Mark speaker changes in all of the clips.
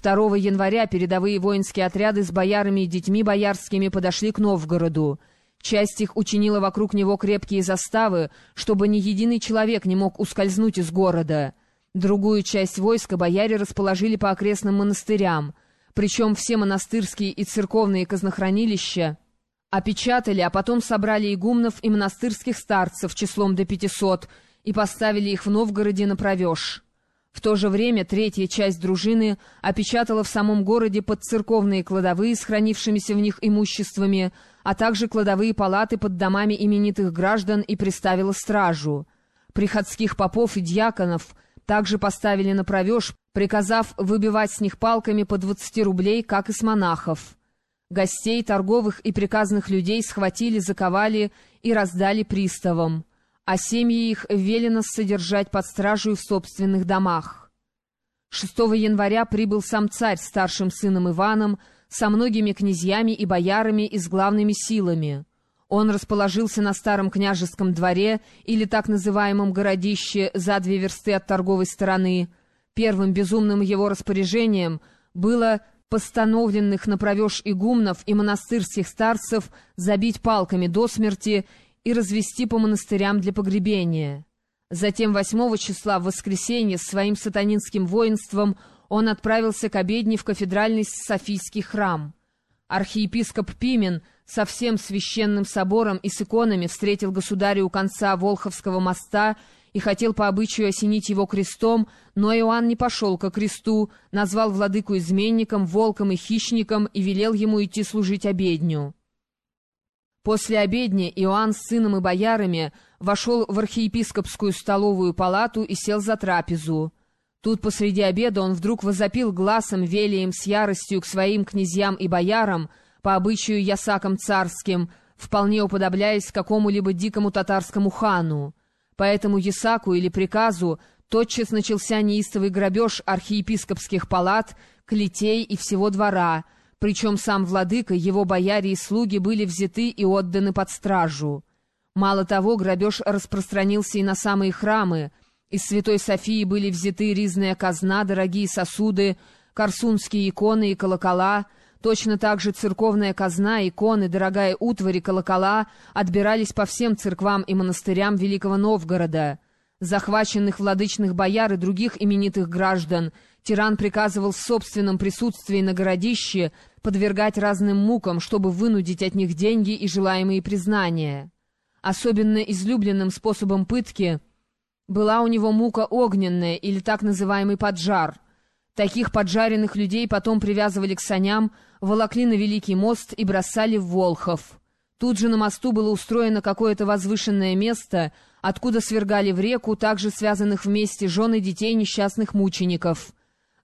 Speaker 1: 2 января передовые воинские отряды с боярами и детьми боярскими подошли к Новгороду. Часть их учинила вокруг него крепкие заставы, чтобы ни единый человек не мог ускользнуть из города. Другую часть войска бояре расположили по окрестным монастырям, причем все монастырские и церковные казнохранилища опечатали, а потом собрали игумнов и монастырских старцев числом до 500 и поставили их в Новгороде на провеж. В то же время третья часть дружины опечатала в самом городе подцерковные кладовые с хранившимися в них имуществами, а также кладовые палаты под домами именитых граждан и приставила стражу. Приходских попов и дьяконов также поставили на провеж, приказав выбивать с них палками по 20 рублей, как и с монахов. Гостей, торговых и приказных людей схватили, заковали и раздали приставам а семьи их велено содержать под стражей в собственных домах. 6 января прибыл сам царь с старшим сыном Иваном, со многими князьями и боярами и с главными силами. Он расположился на старом княжеском дворе или так называемом городище за две версты от торговой стороны. Первым безумным его распоряжением было постановленных на провеж игумнов и монастырских старцев забить палками до смерти и развести по монастырям для погребения. Затем 8 числа в воскресенье с своим сатанинским воинством он отправился к обедне в кафедральный Софийский храм. Архиепископ Пимен со всем священным собором и с иконами встретил государя у конца Волховского моста и хотел по обычаю осенить его крестом, но Иоанн не пошел ко кресту, назвал владыку изменником, волком и хищником и велел ему идти служить обедню. После обедни Иоанн с сыном и боярами вошел в архиепископскую столовую палату и сел за трапезу. Тут посреди обеда он вдруг возопил глазом велием с яростью к своим князьям и боярам, по обычаю ясакам царским, вполне уподобляясь какому-либо дикому татарскому хану. По этому ясаку или приказу тотчас начался неистовый грабеж архиепископских палат, клетей и всего двора — причем сам владыка, его бояре и слуги были взяты и отданы под стражу. Мало того, грабеж распространился и на самые храмы. Из Святой Софии были взяты ризная казна, дорогие сосуды, корсунские иконы и колокола, Точно так же церковная казна, иконы, дорогая утварь и колокола отбирались по всем церквам и монастырям Великого Новгорода. Захваченных владычных бояр и других именитых граждан тиран приказывал в собственном присутствии на городище подвергать разным мукам, чтобы вынудить от них деньги и желаемые признания. Особенно излюбленным способом пытки была у него мука огненная или так называемый поджар. Таких поджаренных людей потом привязывали к саням, волокли на Великий мост и бросали в Волхов. Тут же на мосту было устроено какое-то возвышенное место, откуда свергали в реку также связанных вместе жены детей несчастных мучеников.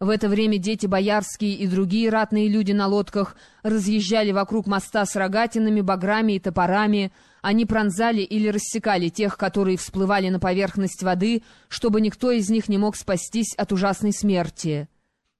Speaker 1: В это время дети боярские и другие ратные люди на лодках разъезжали вокруг моста с рогатинами, баграми и топорами. Они пронзали или рассекали тех, которые всплывали на поверхность воды, чтобы никто из них не мог спастись от ужасной смерти.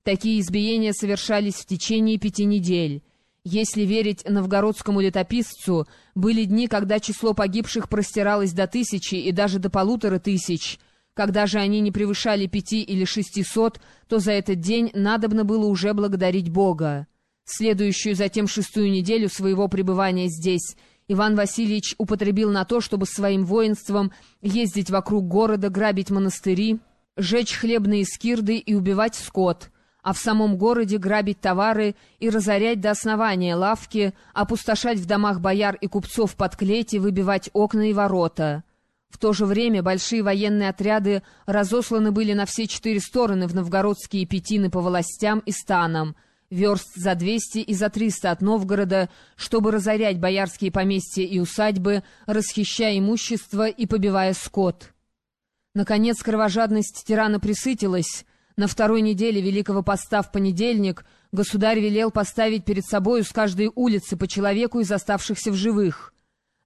Speaker 1: Такие избиения совершались в течение пяти недель. Если верить новгородскому летописцу, были дни, когда число погибших простиралось до тысячи и даже до полутора тысяч. Когда же они не превышали пяти или шестисот, то за этот день надобно было уже благодарить Бога. Следующую затем шестую неделю своего пребывания здесь Иван Васильевич употребил на то, чтобы своим воинством ездить вокруг города, грабить монастыри, жечь хлебные скирды и убивать скот — а в самом городе грабить товары и разорять до основания лавки, опустошать в домах бояр и купцов под клети, выбивать окна и ворота. В то же время большие военные отряды разосланы были на все четыре стороны в новгородские пятины по властям и станам, верст за 200 и за 300 от Новгорода, чтобы разорять боярские поместья и усадьбы, расхищая имущество и побивая скот. Наконец кровожадность тирана присытилась, на второй неделе Великого Поста в понедельник государь велел поставить перед собою с каждой улицы по человеку из оставшихся в живых.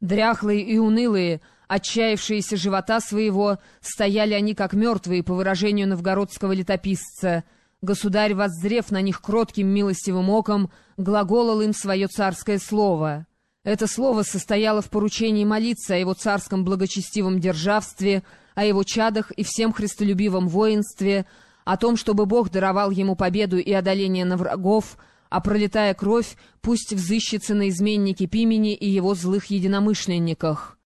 Speaker 1: Дряхлые и унылые, отчаявшиеся живота своего, стояли они как мертвые, по выражению новгородского летописца. Государь, воззрев на них кротким милостивым оком, глаголал им свое царское слово. Это слово состояло в поручении молиться о его царском благочестивом державстве, о его чадах и всем христолюбивом воинстве, о том, чтобы Бог даровал ему победу и одоление на врагов, а пролетая кровь, пусть взыщется на изменнике Пимени и его злых единомышленниках.